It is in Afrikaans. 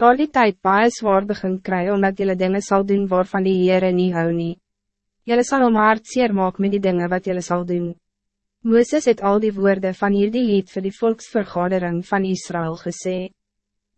daar die tijd baie zwaar begin kry, omdat jylle dinge sal doen waarvan die Heere nie hou nie. Jylle sal om hart seer maak met die dinge wat jylle sal doen. Mooses het al die woorden van hierdie lied vir die volksvergadering van Israël gezegd.